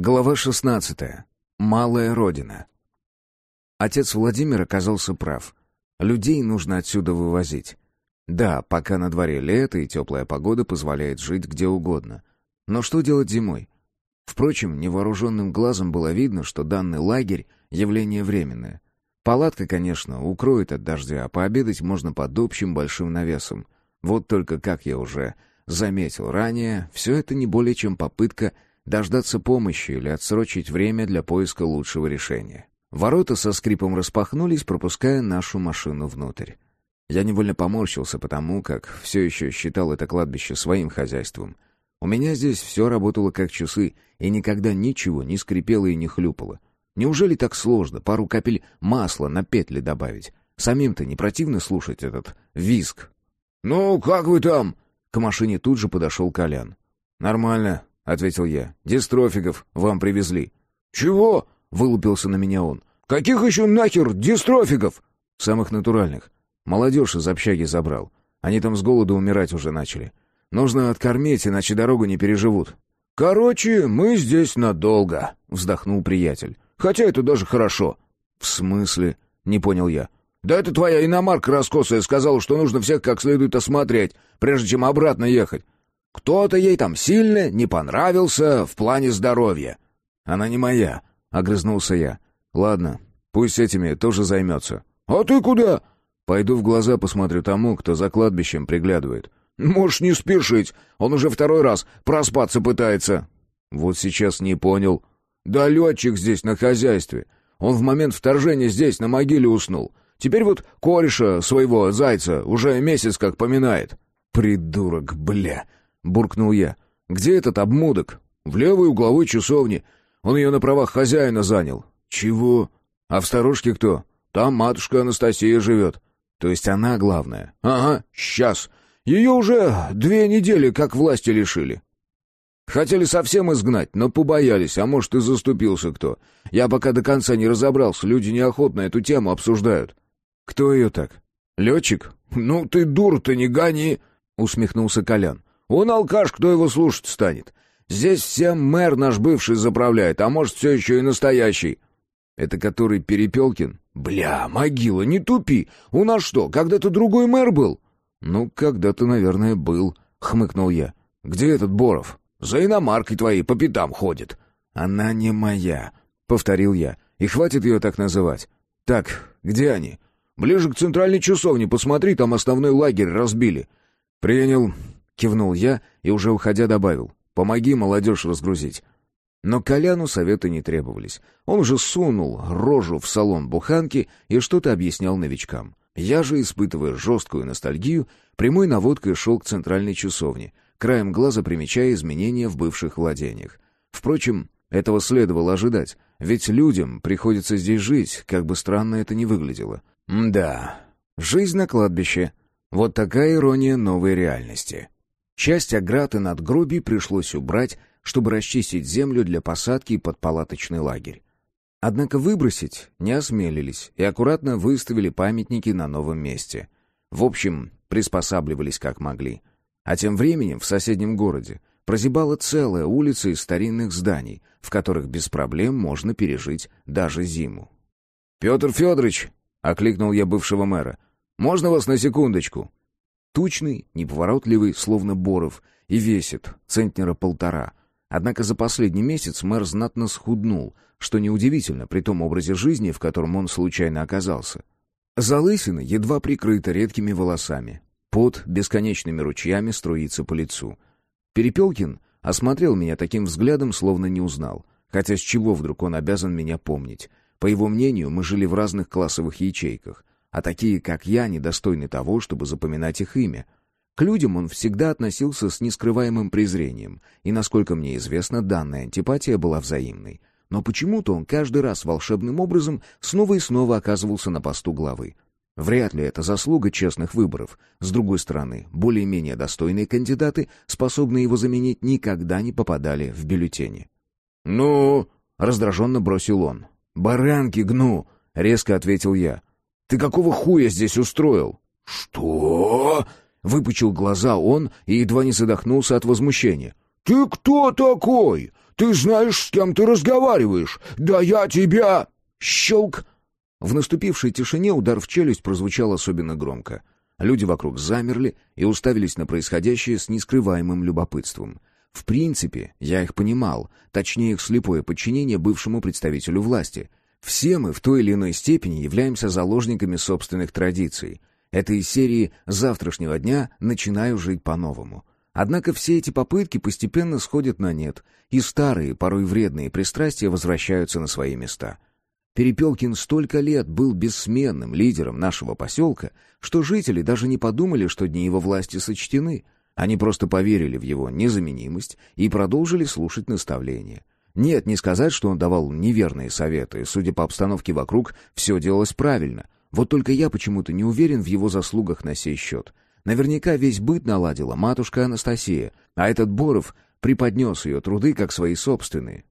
Глава 16. Малая Родина. Отец Владимир оказался прав. Людей нужно отсюда вывозить. Да, пока на дворе лето и теплая погода позволяет жить где угодно. Но что делать зимой? Впрочем, невооруженным глазом было видно, что данный лагерь — явление временное. Палатка, конечно, укроет от дождя, а пообедать можно под общим большим навесом. Вот только, как я уже заметил ранее, все это не более чем попытка — дождаться помощи или отсрочить время для поиска лучшего решения. Ворота со скрипом распахнулись, пропуская нашу машину внутрь. Я невольно поморщился, потому как все еще считал это кладбище своим хозяйством. У меня здесь все работало как часы, и никогда ничего не скрипело и не хлюпало. Неужели так сложно пару капель масла на петли добавить? Самим-то не противно слушать этот визг. «Ну, как вы там?» К машине тут же подошел Колян. «Нормально ответил я. «Дистрофиков вам привезли». «Чего?» — вылупился на меня он. «Каких еще нахер дистрофиков?» «Самых натуральных. Молодежь из общаги забрал. Они там с голоду умирать уже начали. Нужно откормить, иначе дорогу не переживут». «Короче, мы здесь надолго», — вздохнул приятель. «Хотя это даже хорошо». «В смысле?» — не понял я. «Да это твоя иномарка раскосая сказала, что нужно всех как следует осмотреть, прежде чем обратно ехать. Кто-то ей там сильно не понравился в плане здоровья. Она не моя, огрызнулся я. Ладно, пусть этими тоже займется. А ты куда? Пойду в глаза посмотрю тому, кто за кладбищем приглядывает. Можешь не спешить, он уже второй раз проспаться пытается. Вот сейчас не понял. Да летчик здесь на хозяйстве. Он в момент вторжения здесь на могиле уснул. Теперь вот кореша своего зайца уже месяц как поминает. Придурок, бля. — буркнул я. «Где этот обмудок?» «В левой угловой часовне. Он ее на правах хозяина занял». «Чего? А в сторожке кто?» «Там матушка Анастасия живет». «То есть она главная?» «Ага, сейчас. Ее уже две недели как власти лишили». Хотели совсем изгнать, но побоялись, а может и заступился кто. Я пока до конца не разобрался, люди неохотно эту тему обсуждают. Кто ее так? Летчик? Ну ты дур-то не гони, усмехнулся Колян. Он алкаш, кто его слушать станет? Здесь всем мэр наш бывший заправляет, а может, все еще и настоящий». «Это который Перепелкин?» «Бля, могила, не тупи! У нас что, когда-то другой мэр был?» «Ну, когда-то, наверное, был», — хмыкнул я. «Где этот Боров?» «За иномаркой твоей по пятам ходит». «Она не моя», — повторил я. «И хватит ее так называть. Так, где они?» «Ближе к центральной часовне, посмотри, там основной лагерь разбили». «Принял. Кивнул я и уже уходя добавил. «Помоги молодежь разгрузить». Но Коляну советы не требовались. Он уже сунул рожу в салон буханки и что-то объяснял новичкам. Я же, испытывая жесткую ностальгию, прямой наводкой шел к центральной часовне, краем глаза примечая изменения в бывших владениях. Впрочем, этого следовало ожидать, ведь людям приходится здесь жить, как бы странно это ни выглядело. М да, жизнь на кладбище. Вот такая ирония новой реальности. Часть оград и надгробий пришлось убрать, чтобы расчистить землю для посадки под палаточный лагерь. Однако выбросить не осмелились и аккуратно выставили памятники на новом месте. В общем, приспосабливались как могли. А тем временем в соседнем городе прозябала целая улица из старинных зданий, в которых без проблем можно пережить даже зиму. «Петр Федорович!» — окликнул я бывшего мэра. «Можно вас на секундочку?» Тучный, неповоротливый, словно Боров, и весит центнера полтора. Однако за последний месяц мэр знатно схуднул, что неудивительно при том образе жизни, в котором он случайно оказался. Залысина едва прикрыта редкими волосами. Пот бесконечными ручьями струится по лицу. Перепелкин осмотрел меня таким взглядом, словно не узнал. Хотя с чего вдруг он обязан меня помнить? По его мнению, мы жили в разных классовых ячейках а такие, как я, недостойны того, чтобы запоминать их имя. К людям он всегда относился с нескрываемым презрением, и, насколько мне известно, данная антипатия была взаимной. Но почему-то он каждый раз волшебным образом снова и снова оказывался на посту главы. Вряд ли это заслуга честных выборов. С другой стороны, более-менее достойные кандидаты, способные его заменить, никогда не попадали в бюллетени. «Ну...» — раздраженно бросил он. «Баранки гну!» — резко ответил я. Ты какого хуя здесь устроил?» «Что?» — выпучил глаза он и едва не задохнулся от возмущения. «Ты кто такой? Ты знаешь, с кем ты разговариваешь? Да я тебя...» Щелк! В наступившей тишине удар в челюсть прозвучал особенно громко. Люди вокруг замерли и уставились на происходящее с нескрываемым любопытством. В принципе, я их понимал, точнее их слепое подчинение бывшему представителю власти. Все мы в той или иной степени являемся заложниками собственных традиций. Это из серии «С завтрашнего дня начинаю жить по-новому». Однако все эти попытки постепенно сходят на нет, и старые, порой вредные пристрастия возвращаются на свои места. Перепелкин столько лет был бессменным лидером нашего поселка, что жители даже не подумали, что дни его власти сочтены. Они просто поверили в его незаменимость и продолжили слушать наставления. Нет, не сказать, что он давал неверные советы. Судя по обстановке вокруг, все делалось правильно. Вот только я почему-то не уверен в его заслугах на сей счет. Наверняка весь быт наладила матушка Анастасия, а этот Боров преподнес ее труды как свои собственные.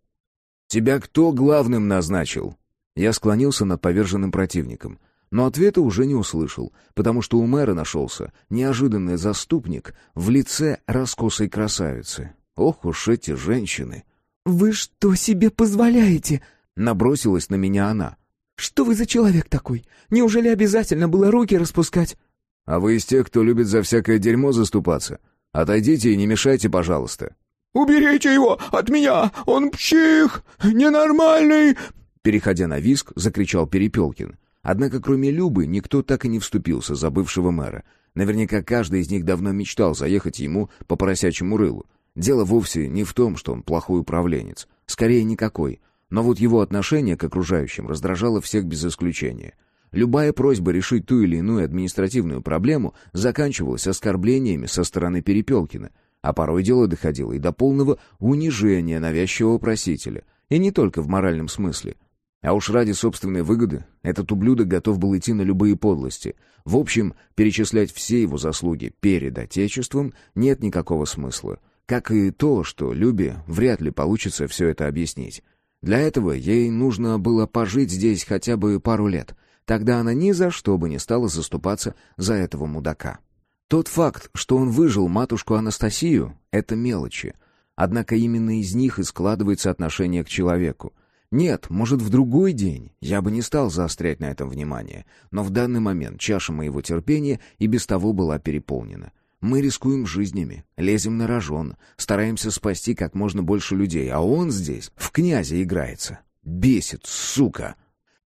«Тебя кто главным назначил?» Я склонился над поверженным противником, но ответа уже не услышал, потому что у мэра нашелся неожиданный заступник в лице раскосой красавицы. Ох уж эти женщины! «Вы что себе позволяете?» — набросилась на меня она. «Что вы за человек такой? Неужели обязательно было руки распускать?» «А вы из тех, кто любит за всякое дерьмо заступаться? Отойдите и не мешайте, пожалуйста». «Уберите его от меня! Он псих! Ненормальный!» Переходя на виск, закричал Перепелкин. Однако кроме Любы никто так и не вступился за бывшего мэра. Наверняка каждый из них давно мечтал заехать ему по поросячьему рылу. Дело вовсе не в том, что он плохой управленец. Скорее, никакой. Но вот его отношение к окружающим раздражало всех без исключения — Любая просьба решить ту или иную административную проблему заканчивалась оскорблениями со стороны Перепелкина, а порой дело доходило и до полного унижения навязчивого просителя, и не только в моральном смысле. А уж ради собственной выгоды этот ублюдок готов был идти на любые подлости. В общем, перечислять все его заслуги перед Отечеством нет никакого смысла. Как и то, что Любе вряд ли получится все это объяснить. Для этого ей нужно было пожить здесь хотя бы пару лет — Тогда она ни за что бы не стала заступаться за этого мудака. Тот факт, что он выжил матушку Анастасию, — это мелочи. Однако именно из них и складывается отношение к человеку. Нет, может, в другой день я бы не стал заострять на этом внимание, но в данный момент чаша моего терпения и без того была переполнена. Мы рискуем жизнями, лезем на рожон, стараемся спасти как можно больше людей, а он здесь в князя играется. Бесит, сука!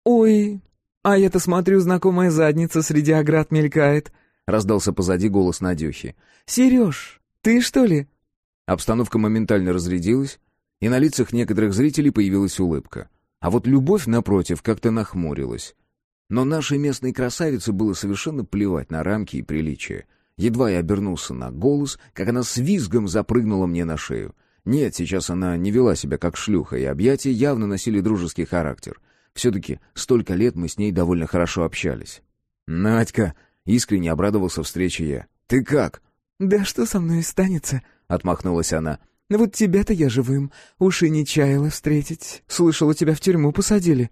«Ой, «А я-то смотрю, знакомая задница среди оград мелькает», — раздался позади голос Надюхи. «Сереж, ты что ли?» Обстановка моментально разрядилась, и на лицах некоторых зрителей появилась улыбка. А вот любовь, напротив, как-то нахмурилась. Но нашей местной красавице было совершенно плевать на рамки и приличия. Едва я обернулся на голос, как она с визгом запрыгнула мне на шею. Нет, сейчас она не вела себя как шлюха, и объятия явно носили дружеский характер. Все-таки столько лет мы с ней довольно хорошо общались. «Надька!» — искренне обрадовался встрече я. «Ты как?» «Да что со мной станется?» — отмахнулась она. «Вот тебя-то я живым. Уж и не чаяла встретить. Слышала, тебя в тюрьму посадили».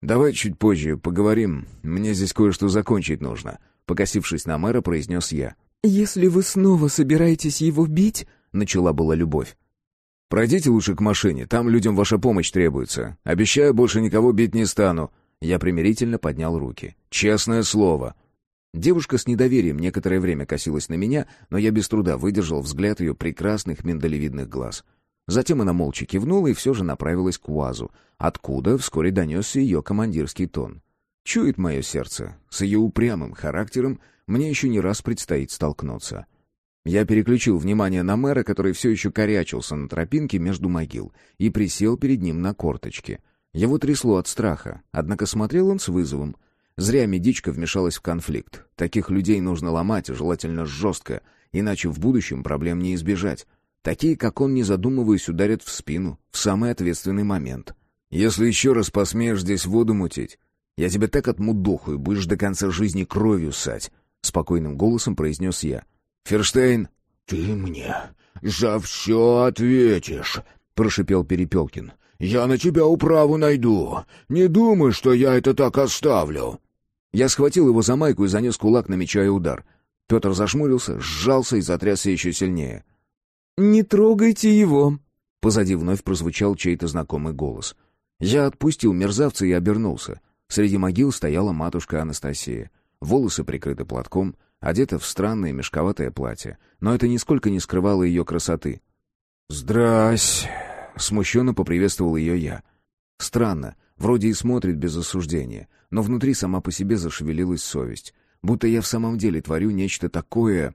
«Давай чуть позже поговорим. Мне здесь кое-что закончить нужно», — покосившись на мэра, произнес я. «Если вы снова собираетесь его бить...» — начала была любовь. «Пройдите лучше к машине, там людям ваша помощь требуется. Обещаю, больше никого бить не стану». Я примирительно поднял руки. «Честное слово». Девушка с недоверием некоторое время косилась на меня, но я без труда выдержал взгляд ее прекрасных миндалевидных глаз. Затем она молча кивнула и все же направилась к УАЗу, откуда вскоре донесся ее командирский тон. Чует мое сердце, с ее упрямым характером мне еще не раз предстоит столкнуться. Я переключил внимание на мэра, который все еще корячился на тропинке между могил, и присел перед ним на корточки. Его трясло от страха, однако смотрел он с вызовом. Зря медичка вмешалась в конфликт. Таких людей нужно ломать, желательно жестко, иначе в будущем проблем не избежать. Такие, как он, не задумываясь, ударят в спину в самый ответственный момент. «Если еще раз посмеешь здесь воду мутить, я тебя так отмудохаю, будешь до конца жизни кровью ссать», — спокойным голосом произнес я. Ферштейн, ты мне за все ответишь, прошипел Перепелкин. Я на тебя управу найду. Не думай, что я это так оставлю. Я схватил его за майку и занес кулак, намечая удар. Петр зашмурился, сжался и затрясся еще сильнее. «Не трогайте его!» Позади вновь прозвучал чей-то знакомый голос. Я отпустил мерзавца и обернулся. Среди могил стояла матушка Анастасия. Волосы прикрыты платком, одета в странное мешковатое платье, но это нисколько не скрывало ее красоты. «Здрась!» — смущенно поприветствовал ее я. Странно, вроде и смотрит без осуждения, но внутри сама по себе зашевелилась совесть, будто я в самом деле творю нечто такое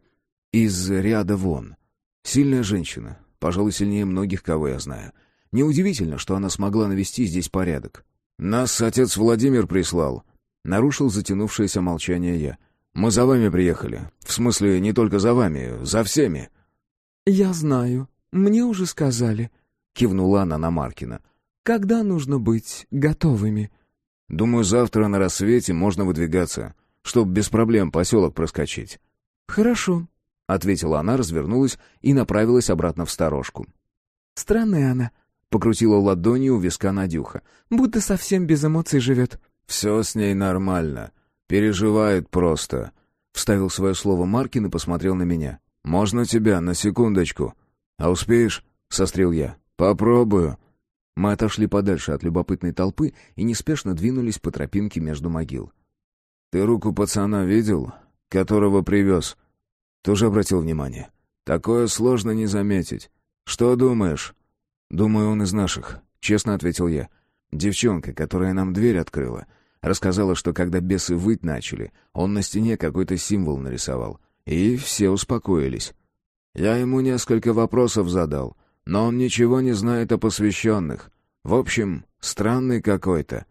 из ряда вон. Сильная женщина, пожалуй, сильнее многих, кого я знаю. Неудивительно, что она смогла навести здесь порядок. «Нас отец Владимир прислал», — нарушил затянувшееся молчание я. «Мы за вами приехали. В смысле, не только за вами, за всеми». «Я знаю. Мне уже сказали», — кивнула она на Маркина. «Когда нужно быть готовыми?» «Думаю, завтра на рассвете можно выдвигаться, чтобы без проблем поселок проскочить». «Хорошо», — ответила она, развернулась и направилась обратно в сторожку. «Странная она», — покрутила ладонью у виска Надюха. «Будто совсем без эмоций живет». «Все с ней нормально. Переживает просто», — вставил свое слово Маркин и посмотрел на меня. «Можно тебя на секундочку?» «А успеешь?» — сострил я. «Попробую». Мы отошли подальше от любопытной толпы и неспешно двинулись по тропинке между могил. «Ты руку пацана видел, которого привез?» Тоже обратил внимание. «Такое сложно не заметить. Что думаешь?» «Думаю, он из наших», — честно ответил я. Девчонка, которая нам дверь открыла, рассказала, что когда бесы выть начали, он на стене какой-то символ нарисовал. И все успокоились. Я ему несколько вопросов задал, но он ничего не знает о посвященных. В общем, странный какой-то.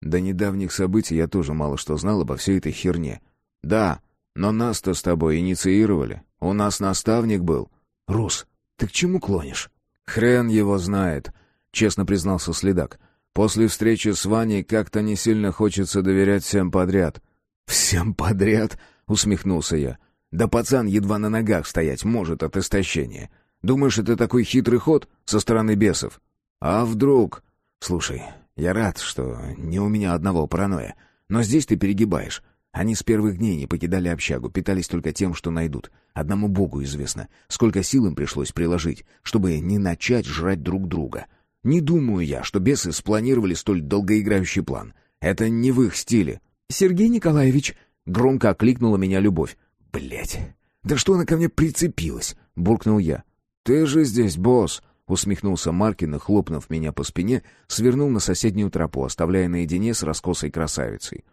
До недавних событий я тоже мало что знал обо всей этой херне. Да, но нас-то с тобой инициировали. У нас наставник был. Рус, ты к чему клонишь? Хрен его знает, честно признался следак. После встречи с Ваней как-то не сильно хочется доверять всем подряд. Всем подряд? усмехнулся я. Да пацан едва на ногах стоять может от истощения. Думаешь, это такой хитрый ход со стороны бесов? А вдруг? Слушай, я рад, что не у меня одного паранойя. Но здесь ты перегибаешь. Они с первых дней не покидали общагу, питались только тем, что найдут. Одному богу известно, сколько сил им пришлось приложить, чтобы не начать жрать друг друга. Не думаю я, что бесы спланировали столь долгоиграющий план. Это не в их стиле. «Сергей Николаевич!» — громко окликнула меня Любовь. Блять, да что она ко мне прицепилась?» — буркнул я. «Ты же здесь, босс!» — усмехнулся Маркин и, хлопнув меня по спине, свернул на соседнюю тропу, оставляя наедине с раскосой красавицей.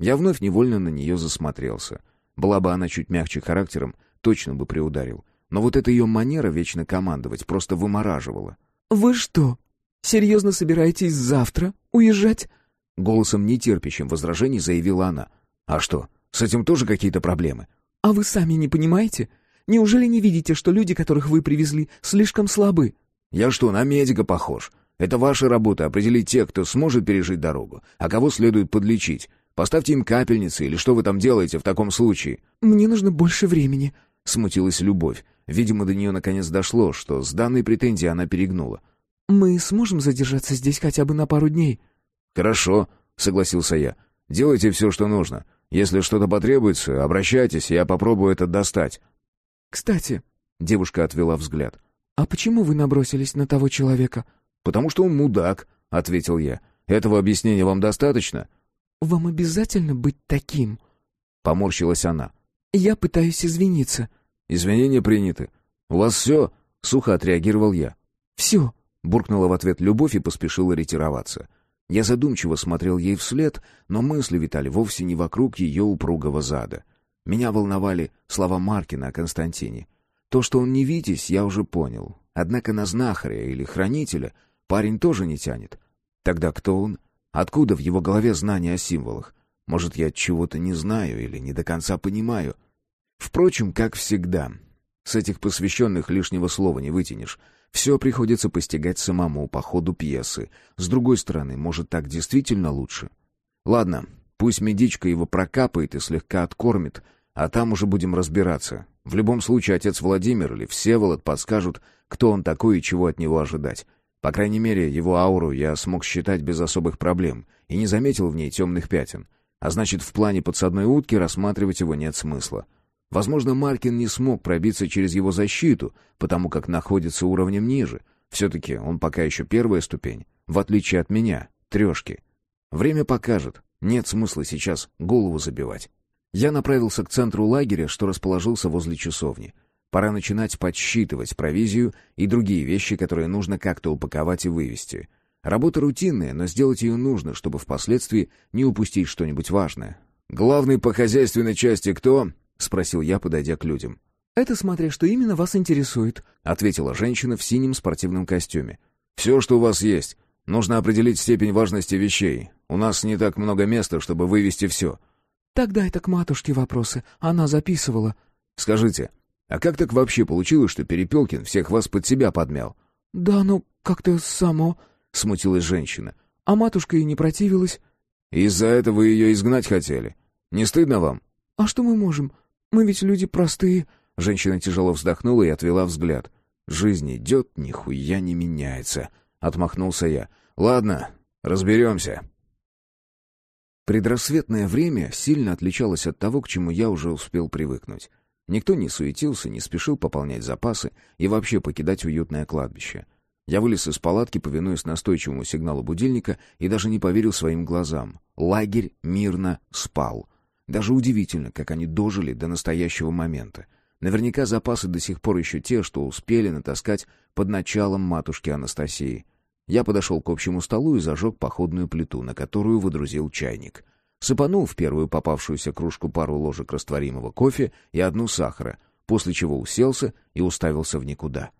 Я вновь невольно на нее засмотрелся. Была бы она чуть мягче характером, точно бы приударил. Но вот эта ее манера вечно командовать просто вымораживала. «Вы что, серьезно собираетесь завтра уезжать?» Голосом нетерпящим возражений заявила она. «А что, с этим тоже какие-то проблемы?» «А вы сами не понимаете? Неужели не видите, что люди, которых вы привезли, слишком слабы?» «Я что, на медика похож? Это ваша работа — определить тех, кто сможет пережить дорогу, а кого следует подлечить. Поставьте им капельницы, или что вы там делаете в таком случае?» «Мне нужно больше времени», — смутилась Любовь. Видимо, до нее наконец дошло, что с данной претензией она перегнула. «Мы сможем задержаться здесь хотя бы на пару дней?» «Хорошо», — согласился я. «Делайте все, что нужно. Если что-то потребуется, обращайтесь, я попробую это достать». «Кстати», — девушка отвела взгляд, «а почему вы набросились на того человека?» «Потому что он мудак», — ответил я. «Этого объяснения вам достаточно?» «Вам обязательно быть таким?» Поморщилась она. «Я пытаюсь извиниться». «Извинения приняты. У вас все?» — сухо отреагировал я. «Все», — буркнула в ответ Любовь и поспешила ретироваться. Я задумчиво смотрел ей вслед, но мысли витали вовсе не вокруг ее упругого зада. Меня волновали слова Маркина о Константине. То, что он не Витязь, я уже понял. Однако на знахаря или хранителя парень тоже не тянет. Тогда кто он? Откуда в его голове знания о символах? Может, я чего-то не знаю или не до конца понимаю? Впрочем, как всегда, с этих посвященных лишнего слова не вытянешь. Все приходится постигать самому по ходу пьесы. С другой стороны, может, так действительно лучше? Ладно, пусть медичка его прокапает и слегка откормит, а там уже будем разбираться. В любом случае, отец Владимир или Всеволод подскажут, кто он такой и чего от него ожидать. По крайней мере, его ауру я смог считать без особых проблем и не заметил в ней темных пятен. А значит, в плане подсадной утки рассматривать его нет смысла. Возможно, Маркин не смог пробиться через его защиту, потому как находится уровнем ниже. Все-таки он пока еще первая ступень, в отличие от меня, трешки. Время покажет, нет смысла сейчас голову забивать. Я направился к центру лагеря, что расположился возле часовни. Пора начинать подсчитывать провизию и другие вещи, которые нужно как-то упаковать и вывести. Работа рутинная, но сделать ее нужно, чтобы впоследствии не упустить что-нибудь важное. «Главный по хозяйственной части кто?» — спросил я, подойдя к людям. «Это смотря, что именно вас интересует», — ответила женщина в синем спортивном костюме. «Все, что у вас есть. Нужно определить степень важности вещей. У нас не так много места, чтобы вывести все». «Тогда это к матушке вопросы. Она записывала». «Скажите, а как так вообще получилось, что Перепелкин всех вас под себя подмял?» «Да ну, как-то само...» — смутилась женщина. «А матушка и не противилась». «Из-за этого ее изгнать хотели. Не стыдно вам?» «А что мы можем? Мы ведь люди простые». Женщина тяжело вздохнула и отвела взгляд. «Жизнь идет, нихуя не меняется», — отмахнулся я. «Ладно, разберемся». Предрассветное время сильно отличалось от того, к чему я уже успел привыкнуть. Никто не суетился, не спешил пополнять запасы и вообще покидать уютное кладбище. Я вылез из палатки, повинуясь настойчивому сигналу будильника, и даже не поверил своим глазам. Лагерь мирно спал. Даже удивительно, как они дожили до настоящего момента. Наверняка запасы до сих пор еще те, что успели натаскать под началом матушки Анастасии. Я подошел к общему столу и зажег походную плиту, на которую выдрузил чайник. Сыпанул в первую попавшуюся кружку пару ложек растворимого кофе и одну сахара, после чего уселся и уставился в никуда.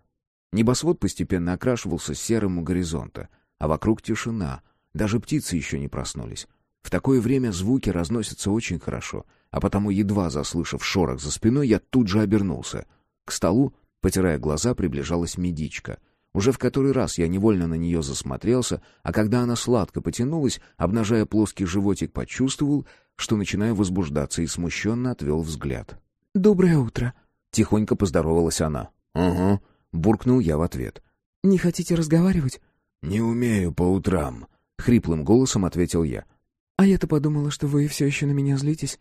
Небосвод постепенно окрашивался серым у горизонта, а вокруг тишина, даже птицы еще не проснулись. В такое время звуки разносятся очень хорошо, а потому, едва заслышав шорох за спиной, я тут же обернулся. К столу, потирая глаза, приближалась медичка. Уже в который раз я невольно на нее засмотрелся, а когда она сладко потянулась, обнажая плоский животик, почувствовал, что начинаю возбуждаться и смущенно отвел взгляд. «Доброе утро», — тихонько поздоровалась она. «Угу», — буркнул я в ответ. «Не хотите разговаривать?» «Не умею по утрам», — хриплым голосом ответил я. «А я-то подумала, что вы все еще на меня злитесь».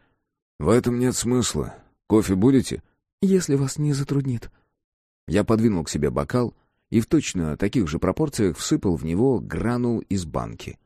«В этом нет смысла. Кофе будете?» «Если вас не затруднит». Я подвинул к себе бокал и в точно таких же пропорциях всыпал в него гранул из банки.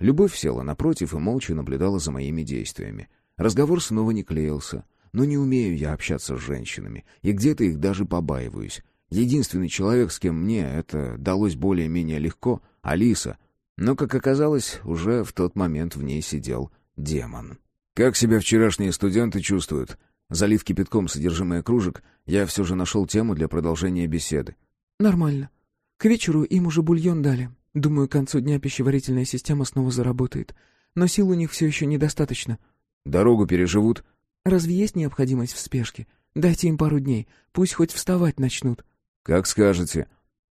Любовь села напротив и молча наблюдала за моими действиями. Разговор снова не клеился. Но не умею я общаться с женщинами, и где-то их даже побаиваюсь. Единственный человек, с кем мне это далось более-менее легко — Алиса. Но, как оказалось, уже в тот момент в ней сидел демон. «Как себя вчерашние студенты чувствуют?» Залив кипятком содержимое кружек, я все же нашел тему для продолжения беседы. «Нормально. К вечеру им уже бульон дали. Думаю, к концу дня пищеварительная система снова заработает. Но сил у них все еще недостаточно». «Дорогу переживут?» «Разве есть необходимость в спешке? Дайте им пару дней. Пусть хоть вставать начнут». «Как скажете».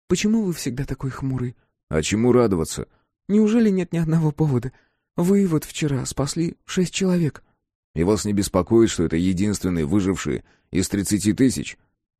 «Почему вы всегда такой хмурый?» «А чему радоваться?» «Неужели нет ни одного повода? Вы вот вчера спасли шесть человек». «И вас не беспокоит, что это единственные выжившие из тридцати тысяч?»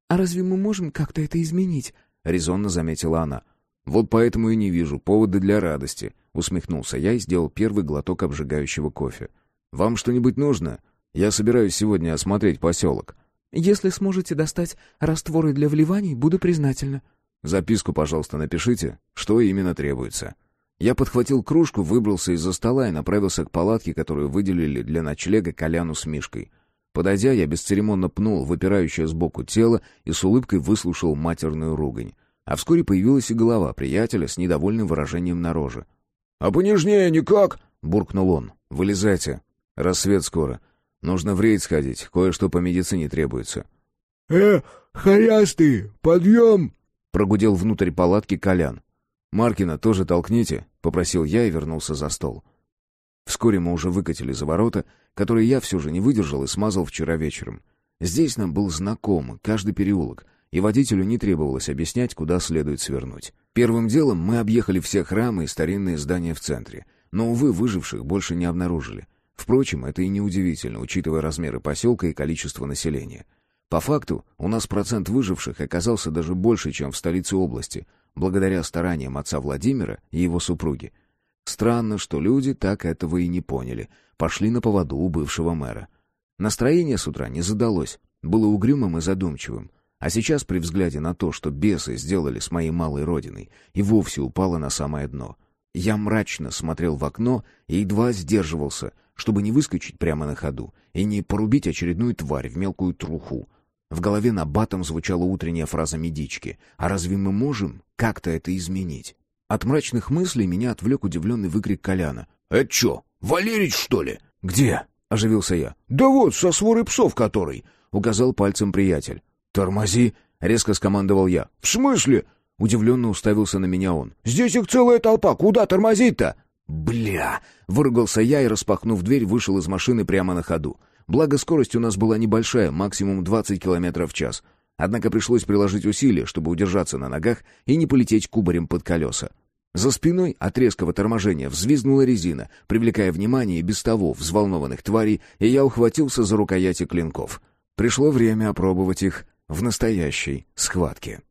«А разве мы можем как-то это изменить?» — резонно заметила она. «Вот поэтому и не вижу повода для радости», — усмехнулся я и сделал первый глоток обжигающего кофе. «Вам что-нибудь нужно? Я собираюсь сегодня осмотреть поселок». Если сможете достать растворы для вливаний, буду признательна». «Записку, пожалуйста, напишите, что именно требуется». Я подхватил кружку, выбрался из-за стола и направился к палатке, которую выделили для ночлега Коляну с Мишкой. Подойдя, я бесцеремонно пнул выпирающее сбоку тело и с улыбкой выслушал матерную ругань. А вскоре появилась и голова приятеля с недовольным выражением на роже. «А понежнее никак?» — буркнул он. «Вылезайте. Рассвет скоро. Нужно в рейд сходить, кое-что по медицине требуется». «Э, хорястый, подъем!» — прогудел внутрь палатки Колян. «Маркина тоже толкните», — попросил я и вернулся за стол. Вскоре мы уже выкатили за ворота, которые я все же не выдержал и смазал вчера вечером. Здесь нам был знаком каждый переулок, и водителю не требовалось объяснять, куда следует свернуть. Первым делом мы объехали все храмы и старинные здания в центре, но, увы, выживших больше не обнаружили. Впрочем, это и не удивительно, учитывая размеры поселка и количество населения. По факту, у нас процент выживших оказался даже больше, чем в столице области, благодаря стараниям отца Владимира и его супруги. Странно, что люди так этого и не поняли, пошли на поводу у бывшего мэра. Настроение с утра не задалось, было угрюмым и задумчивым. А сейчас, при взгляде на то, что бесы сделали с моей малой родиной, и вовсе упала на самое дно. Я мрачно смотрел в окно и едва сдерживался, чтобы не выскочить прямо на ходу и не порубить очередную тварь в мелкую труху. В голове на батом звучала утренняя фраза медички «А разве мы можем как-то это изменить?» От мрачных мыслей меня отвлек удивленный выкрик Коляна. «Это что, Валерич, что ли?» «Где?» — оживился я. «Да вот, со своры псов который!» — указал пальцем приятель. «Тормози!» — резко скомандовал я. «В смысле?» — удивленно уставился на меня он. «Здесь их целая толпа, куда тормозить-то?» «Бля!» — выругался я и, распахнув дверь, вышел из машины прямо на ходу. Благо, скорость у нас была небольшая, максимум 20 км в час. Однако пришлось приложить усилия, чтобы удержаться на ногах и не полететь кубарем под колеса. За спиной от резкого торможения взвизгнула резина, привлекая внимание без того взволнованных тварей, и я ухватился за рукояти клинков. Пришло время опробовать их в настоящей схватке.